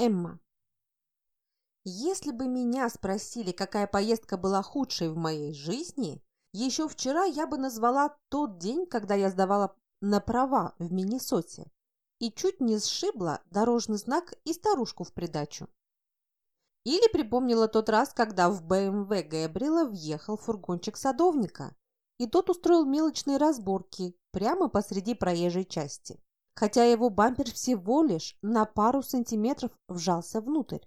Эмма. Если бы меня спросили, какая поездка была худшей в моей жизни, еще вчера я бы назвала тот день, когда я сдавала на права в Миннесоте и чуть не сшибла дорожный знак и старушку в придачу. Или припомнила тот раз, когда в БМВ Гэбриэла въехал фургончик садовника, и тот устроил мелочные разборки прямо посреди проезжей части, хотя его бампер всего лишь на пару сантиметров вжался внутрь.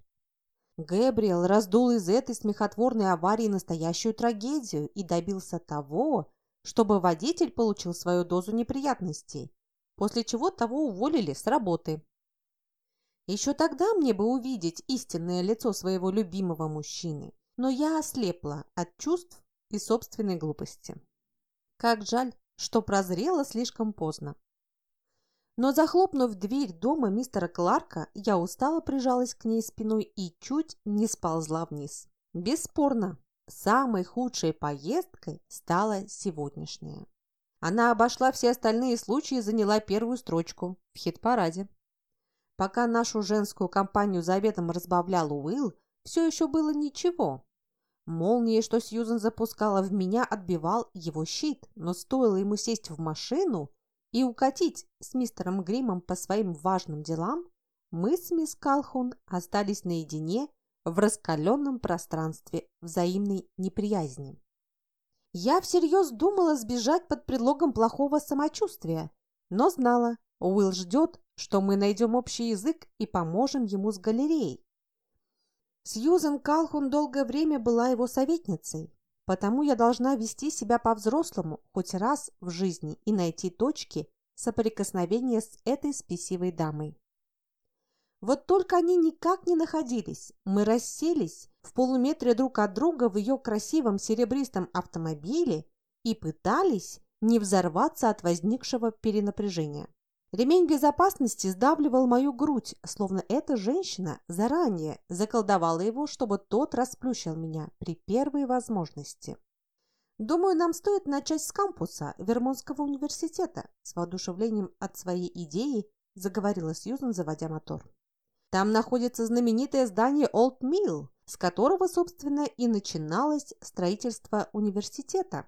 Гэбриэл раздул из этой смехотворной аварии настоящую трагедию и добился того, чтобы водитель получил свою дозу неприятностей, после чего того уволили с работы. Еще тогда мне бы увидеть истинное лицо своего любимого мужчины, но я ослепла от чувств и собственной глупости. Как жаль, что прозрела слишком поздно. Но захлопнув дверь дома мистера Кларка, я устало прижалась к ней спиной и чуть не сползла вниз. Бесспорно, самой худшей поездкой стала сегодняшняя. Она обошла все остальные случаи и заняла первую строчку в хит-параде. Пока нашу женскую компанию за обедом разбавлял Уилл, все еще было ничего. Молнией, что Сьюзен запускала в меня, отбивал его щит, но стоило ему сесть в машину и укатить с мистером Гримом по своим важным делам, мы с мисс Калхун остались наедине в раскаленном пространстве взаимной неприязни. Я всерьез думала сбежать под предлогом плохого самочувствия, но знала, Уилл ждет, что мы найдем общий язык и поможем ему с галереей. Сьюзен Калхун долгое время была его советницей, потому я должна вести себя по-взрослому хоть раз в жизни и найти точки соприкосновения с этой спесивой дамой. Вот только они никак не находились. Мы расселись в полуметре друг от друга в ее красивом серебристом автомобиле и пытались не взорваться от возникшего перенапряжения. Ремень безопасности сдавливал мою грудь, словно эта женщина заранее заколдовала его, чтобы тот расплющил меня при первой возможности. «Думаю, нам стоит начать с кампуса Вермонтского университета», с воодушевлением от своей идеи заговорила Сьюзан, заводя мотор. «Там находится знаменитое здание Олд Милл, с которого, собственно, и начиналось строительство университета.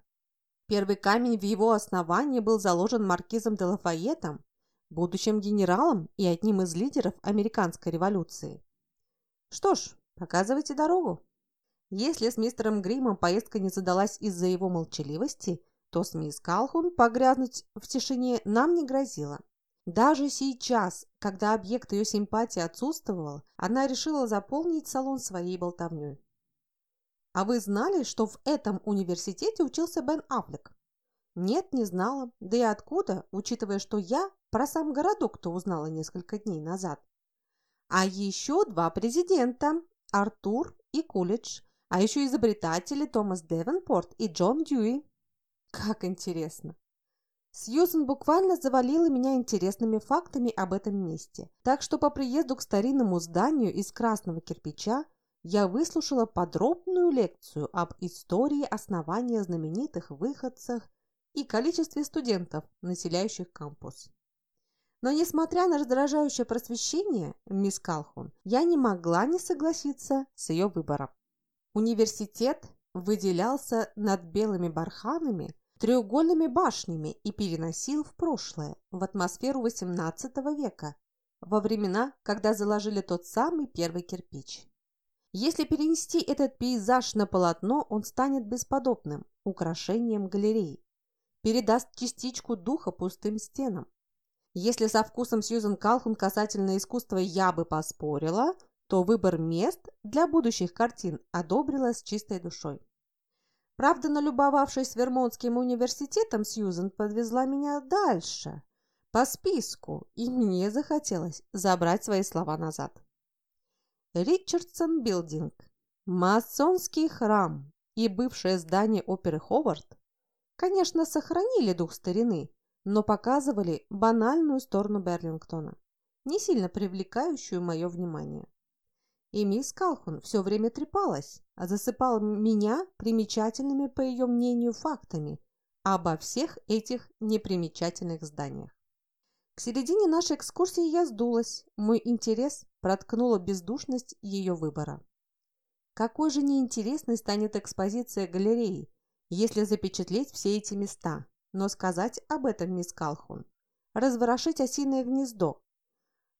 Первый камень в его основании был заложен маркизом де Лафайетом, будущим генералом и одним из лидеров американской революции. Что ж, показывайте дорогу. Если с мистером Гримом поездка не задалась из-за его молчаливости, то с мисс Калхун погрязнуть в тишине нам не грозило. Даже сейчас, когда объект ее симпатии отсутствовал, она решила заполнить салон своей болтовней. «А вы знали, что в этом университете учился Бен Аффлек?» «Нет, не знала. Да и откуда, учитывая, что я про сам городок-то узнала несколько дней назад. А еще два президента – Артур и Кулидж, а еще изобретатели Томас Девенпорт и Джон Дьюи. Как интересно! Сьюзен буквально завалила меня интересными фактами об этом месте, так что по приезду к старинному зданию из красного кирпича я выслушала подробную лекцию об истории основания знаменитых выходцах и количестве студентов, населяющих кампус. Но, несмотря на раздражающее просвещение, мисс Калхун, я не могла не согласиться с ее выбором. Университет выделялся над белыми барханами, треугольными башнями и переносил в прошлое, в атмосферу XVIII века, во времена, когда заложили тот самый первый кирпич. Если перенести этот пейзаж на полотно, он станет бесподобным украшением галереи, передаст частичку духа пустым стенам, если со вкусом Сьюзен Калхун касательно искусства я бы поспорила, то выбор мест для будущих картин одобрила с чистой душой. Правда, налюбовавшись Вермонтским университетом, Сьюзен подвезла меня дальше, по списку, и мне захотелось забрать свои слова назад. Ричардсон Билдинг, масонский храм и бывшее здание оперы Ховард, конечно, сохранили дух старины, но показывали банальную сторону Берлингтона, не сильно привлекающую мое внимание. И мисс Калхун все время трепалась, а засыпала меня примечательными, по ее мнению, фактами обо всех этих непримечательных зданиях. К середине нашей экскурсии я сдулась. Мой интерес проткнула бездушность ее выбора. Какой же неинтересной станет экспозиция галереи, если запечатлеть все эти места, но сказать об этом, мисс Калхун, разворошить осиное гнездо.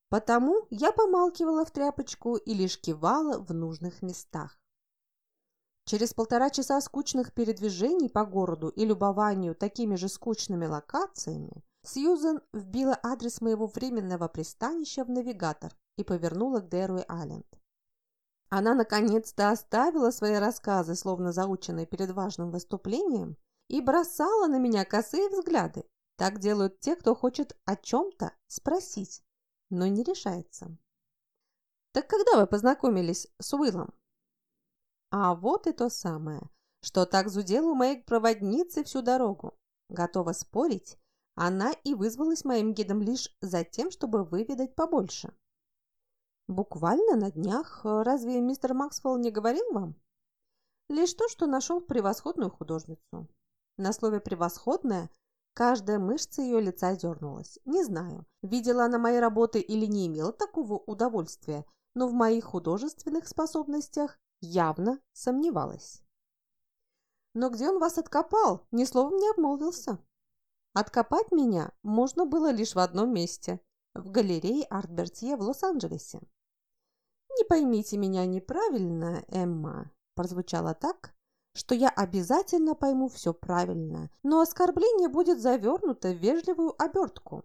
Потому я помалкивала в тряпочку и лишь кивала в нужных местах. Через полтора часа скучных передвижений по городу и любованию такими же скучными локациями Сьюзен вбила адрес моего временного пристанища в навигатор и повернула к Деруи-Айленд. Она наконец-то оставила свои рассказы, словно заученные перед важным выступлением, и бросала на меня косые взгляды. Так делают те, кто хочет о чем-то спросить, но не решается. «Так когда вы познакомились с Уиллом?» А вот и то самое, что так зудело у моей проводницы всю дорогу. Готова спорить, она и вызвалась моим гидом лишь за тем, чтобы выведать побольше. Буквально на днях. Разве мистер Максвелл не говорил вам? Лишь то, что нашел превосходную художницу. На слове «превосходная» каждая мышца ее лица дернулась. Не знаю, видела она мои работы или не имела такого удовольствия, но в моих художественных способностях явно сомневалась. «Но где он вас откопал?» Ни словом не обмолвился. Откопать меня можно было лишь в одном месте – в галерее Арт-Бертье в Лос-Анджелесе. «Не поймите меня неправильно, Эмма», – прозвучало так, что я обязательно пойму все правильно, но оскорбление будет завернуто в вежливую обертку.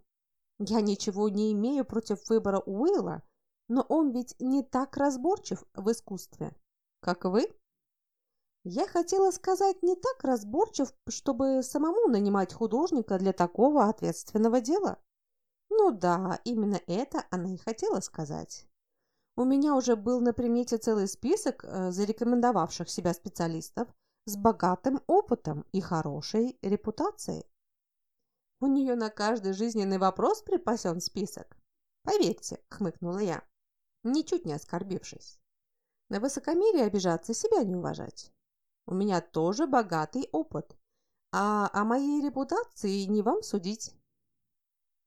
Я ничего не имею против выбора Уилла, но он ведь не так разборчив в искусстве, как вы. Я хотела сказать не так разборчив, чтобы самому нанимать художника для такого ответственного дела. Ну да, именно это она и хотела сказать. У меня уже был на примете целый список э, зарекомендовавших себя специалистов с богатым опытом и хорошей репутацией. У нее на каждый жизненный вопрос припасен список. Поверьте, хмыкнула я, ничуть не оскорбившись. На высокомерие обижаться, себя не уважать. У меня тоже богатый опыт. А о моей репутации не вам судить.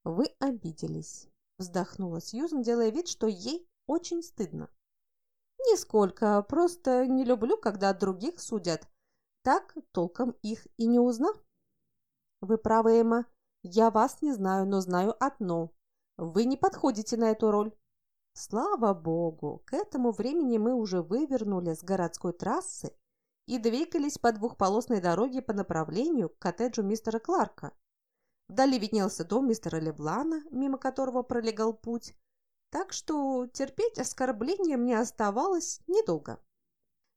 Вы обиделись, вздохнула Сьюзен, делая вид, что ей очень стыдно. Нисколько, просто не люблю, когда других судят. Так толком их и не узнав. Вы правы, Эмма. Я вас не знаю, но знаю одно. Вы не подходите на эту роль. Слава богу, к этому времени мы уже вывернули с городской трассы и двигались по двухполосной дороге по направлению к коттеджу мистера Кларка. Вдали виднелся дом мистера Леблана, мимо которого пролегал путь, так что терпеть оскорбления мне оставалось недолго.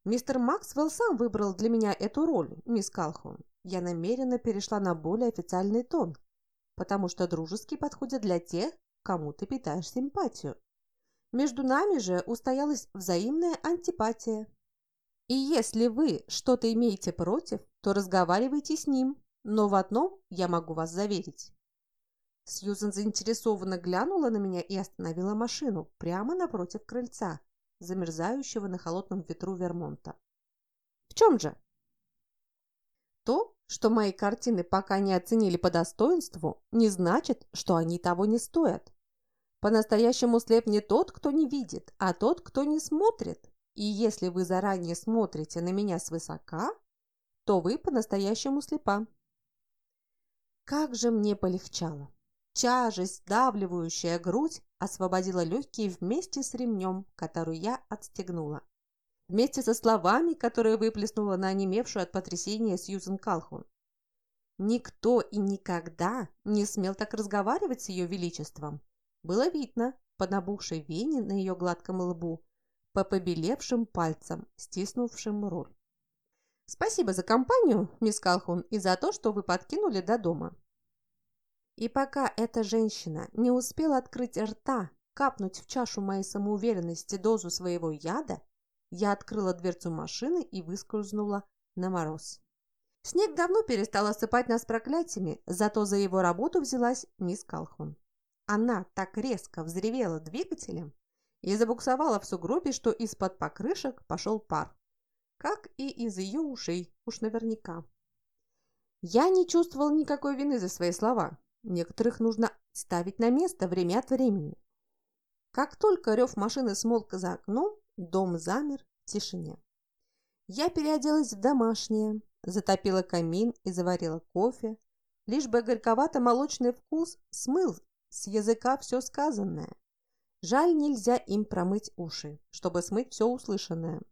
Мистер Максвелл сам выбрал для меня эту роль, мисс Калхун. Я намеренно перешла на более официальный тон, потому что дружеский подходит для тех, кому ты питаешь симпатию. Между нами же устоялась взаимная антипатия. И если вы что-то имеете против, то разговаривайте с ним, но в одном я могу вас заверить. Сьюзен заинтересованно глянула на меня и остановила машину прямо напротив крыльца, замерзающего на холодном ветру Вермонта. В чем же? То, что мои картины пока не оценили по достоинству, не значит, что они того не стоят. По-настоящему слеп не тот, кто не видит, а тот, кто не смотрит. И если вы заранее смотрите на меня свысока, то вы по-настоящему слепа. Как же мне полегчало. Тяжесть, давливающая грудь, освободила легкие вместе с ремнем, который я отстегнула. Вместе со словами, которые выплеснула на онемевшую от потрясения Сьюзен Калхун. Никто и никогда не смел так разговаривать с ее величеством, было видно по набухшей вене на ее гладком лбу, по побелевшим пальцам, стиснувшим руль. «Спасибо за компанию, мисс Калхун, и за то, что вы подкинули до дома». И пока эта женщина не успела открыть рта, капнуть в чашу моей самоуверенности дозу своего яда, я открыла дверцу машины и выскользнула на мороз. Снег давно перестал осыпать нас проклятиями, зато за его работу взялась мисс Калхун. Она так резко взревела двигателем и забуксовала в сугробе, что из-под покрышек пошел пар. Как и из ее ушей, уж наверняка. Я не чувствовал никакой вины за свои слова. Некоторых нужно ставить на место время от времени. Как только рев машины смолк за окном, дом замер в тишине. Я переоделась в домашнее, затопила камин и заварила кофе, лишь бы горьковато-молочный вкус смыл с языка все сказанное. Жаль, нельзя им промыть уши, чтобы смыть все услышанное.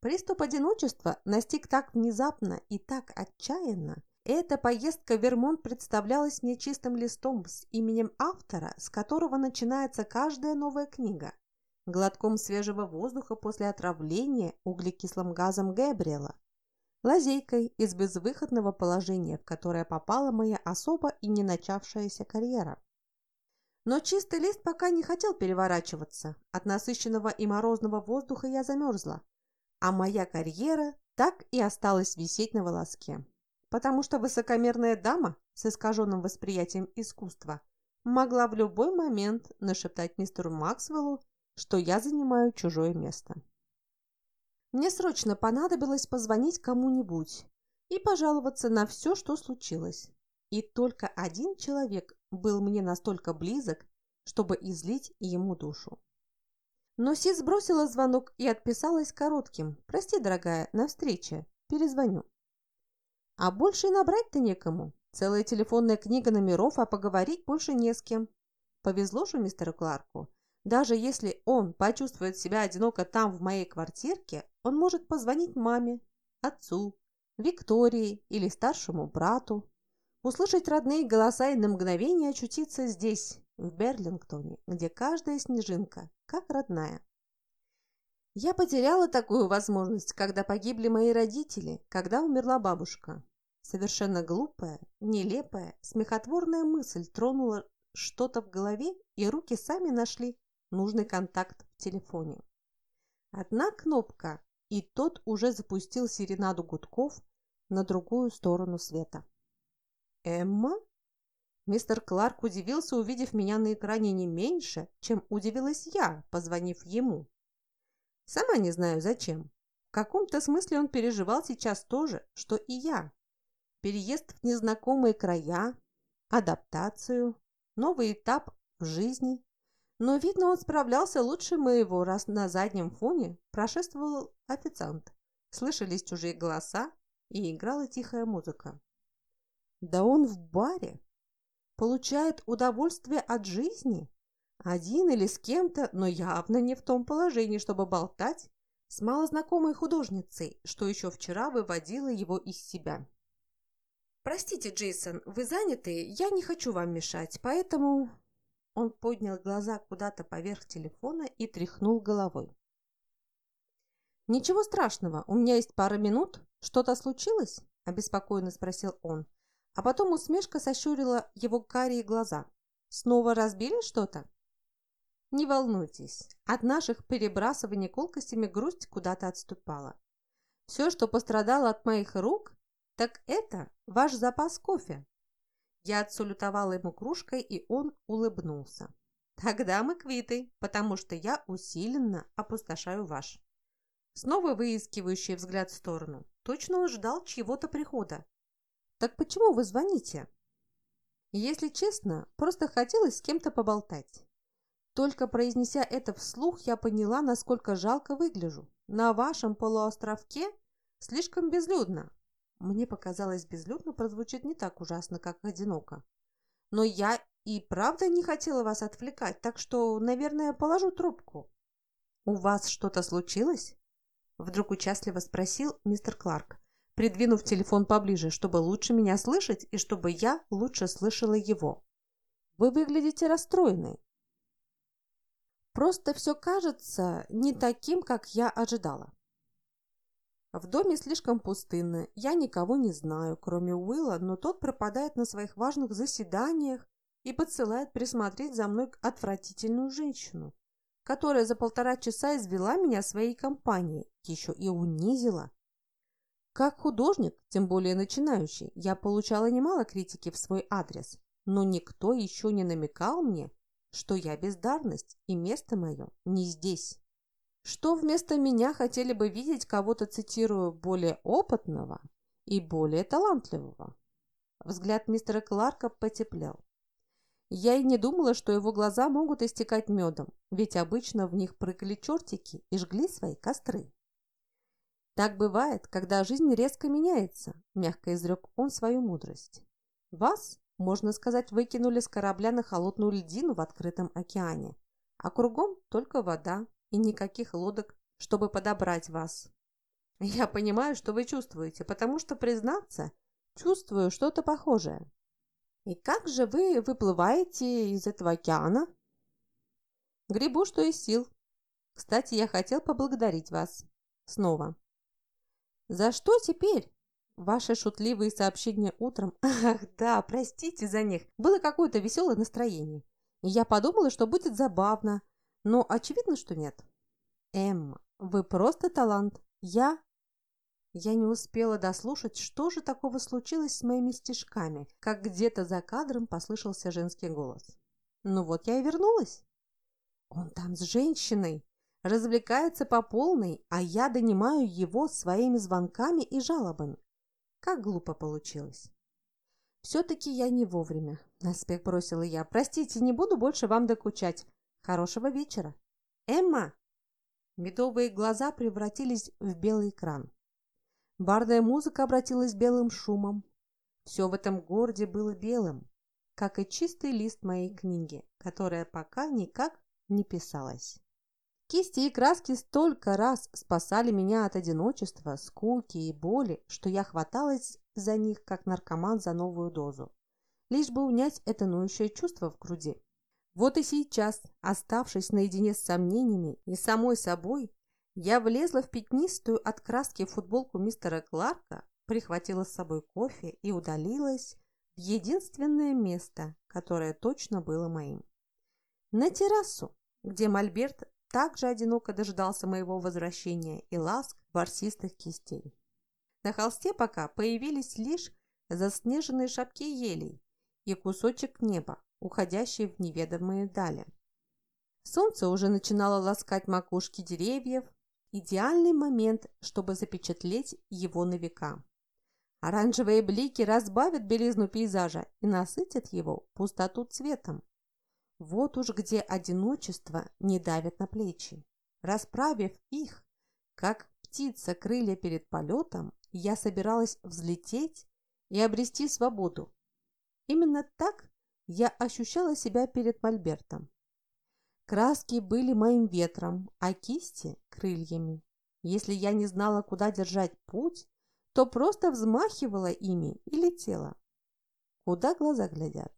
Приступ одиночества настиг так внезапно и так отчаянно. Эта поездка в Вермонт представлялась мне чистым листом с именем автора, с которого начинается каждая новая книга. Глотком свежего воздуха после отравления углекислым газом Габриэла. Лазейкой из безвыходного положения, в которое попала моя особо и не начавшаяся карьера. Но чистый лист пока не хотел переворачиваться. От насыщенного и морозного воздуха я замерзла а моя карьера так и осталась висеть на волоске. Потому что высокомерная дама с искаженным восприятием искусства могла в любой момент нашептать мистеру Максвеллу, что я занимаю чужое место. Мне срочно понадобилось позвонить кому-нибудь и пожаловаться на все, что случилось. И только один человек был мне настолько близок, чтобы излить ему душу. Но Си сбросила звонок и отписалась коротким. «Прости, дорогая, на встрече. Перезвоню». А больше и набрать-то некому. Целая телефонная книга номеров, а поговорить больше не с кем. Повезло же мистеру Кларку. Даже если он почувствует себя одиноко там, в моей квартирке, он может позвонить маме, отцу, Виктории или старшему брату, услышать родные голоса и на мгновение очутиться здесь, в Берлингтоне, где каждая снежинка как родная. Я потеряла такую возможность, когда погибли мои родители, когда умерла бабушка. Совершенно глупая, нелепая, смехотворная мысль тронула что-то в голове, и руки сами нашли нужный контакт в телефоне. Одна кнопка, и тот уже запустил серенаду гудков на другую сторону света. «Эмма?» Мистер Кларк удивился, увидев меня на экране не меньше, чем удивилась я, позвонив ему. Сама не знаю зачем. В каком-то смысле он переживал сейчас то же, что и я. Переезд в незнакомые края, адаптацию, новый этап в жизни. Но, видно, он справлялся лучше моего, раз на заднем фоне прошествовал официант. Слышались чужие голоса и играла тихая музыка. Да он в баре получает удовольствие от жизни? Один или с кем-то, но явно не в том положении, чтобы болтать с малознакомой художницей, что еще вчера выводило его из себя. «Простите, Джейсон, вы заняты? Я не хочу вам мешать, поэтому...» Он поднял глаза куда-то поверх телефона и тряхнул головой. «Ничего страшного, у меня есть пара минут. Что-то случилось?» – обеспокоенно спросил он, а потом усмешка сощурила его карие глаза. «Снова разбили что-то?» «Не волнуйтесь, от наших перебрасываний колкостями грусть куда-то отступала. Все, что пострадало от моих рук, так это ваш запас кофе». Я отсулютовала ему кружкой, и он улыбнулся. «Тогда мы квиты, потому что я усиленно опустошаю ваш». Снова выискивающий взгляд в сторону. Точно он ждал чьего-то прихода. Так почему вы звоните? Если честно, просто хотелось с кем-то поболтать. Только произнеся это вслух, я поняла, насколько жалко выгляжу. На вашем полуостровке слишком безлюдно. Мне показалось, безлюдно прозвучит не так ужасно, как одиноко. Но я и правда не хотела вас отвлекать, так что, наверное, положу трубку. «У вас что-то случилось?» Вдруг участливо спросил мистер Кларк придвинув телефон поближе, чтобы лучше меня слышать и чтобы я лучше слышала его. Вы выглядите расстроенной. Просто все кажется не таким, как я ожидала. В доме слишком пустынно, я никого не знаю, кроме Уилла, но тот пропадает на своих важных заседаниях и подсылает присмотреть за мной отвратительную женщину, которая за полтора часа извела меня своей компанией, еще и унизила. Как художник, тем более начинающий, я получала немало критики в свой адрес, но никто еще не намекал мне, что я бездарность и место мое не здесь. Что вместо меня хотели бы видеть кого-то, цитирую, более опытного и более талантливого? Взгляд мистера Кларка потеплел. Я и не думала, что его глаза могут истекать медом, ведь обычно в них прыгали чертики и жгли свои костры. «Так бывает, когда жизнь резко меняется», – мягко изрек он свою мудрость. «Вас, можно сказать, выкинули с корабля на холодную льдину в открытом океане, а кругом только вода и никаких лодок, чтобы подобрать вас. Я понимаю, что вы чувствуете, потому что, признаться, чувствую что-то похожее. И как же вы выплываете из этого океана? Грибу, что из сил. Кстати, я хотел поблагодарить вас. Снова. За что теперь? Ваши шутливые сообщения утром. Ах, да, простите за них. Было какое-то веселое настроение. И я подумала, что будет забавно. Но очевидно, что нет. Эмма, вы просто талант. Я... Я не успела дослушать, что же такого случилось с моими стишками, как где-то за кадром послышался женский голос. Ну вот я и вернулась. Он там с женщиной развлекается по полной, а я донимаю его своими звонками и жалобами. Как глупо получилось. «Все-таки я не вовремя», – наспех бросила я. «Простите, не буду больше вам докучать. Хорошего вечера». «Эмма!» Медовые глаза превратились в белый экран. Барная музыка обратилась белым шумом. Все в этом городе было белым, как и чистый лист моей книги, которая пока никак не писалась. Кисти и краски столько раз спасали меня от одиночества, скуки и боли, что я хваталась за них, как наркоман за новую дозу, лишь бы унять это ноющее чувство в груди. Вот и сейчас, оставшись наедине с сомнениями и самой собой, я влезла в пятнистую от краски футболку мистера Кларка, прихватила с собой кофе и удалилась в единственное место, которое точно было моим. На террасу, где Мольберт также одиноко дожидался моего возвращения и ласк ворсистых кистей. На холсте пока появились лишь заснеженные шапки елей и кусочек неба, уходящий в неведомые дали. Солнце уже начинало ласкать макушки деревьев, идеальный момент, чтобы запечатлеть его на века. Оранжевые блики разбавят белизну пейзажа и насытят его пустоту цветом. Вот уж где одиночество не давит на плечи. Расправив их, как птица крылья перед полетом, я собиралась взлететь и обрести свободу. Именно так я ощущала себя перед Мольбертом. Краски были моим ветром, а кисти – крыльями. Если я не знала, куда держать путь, то просто взмахивала ими и летела. Куда глаза глядят.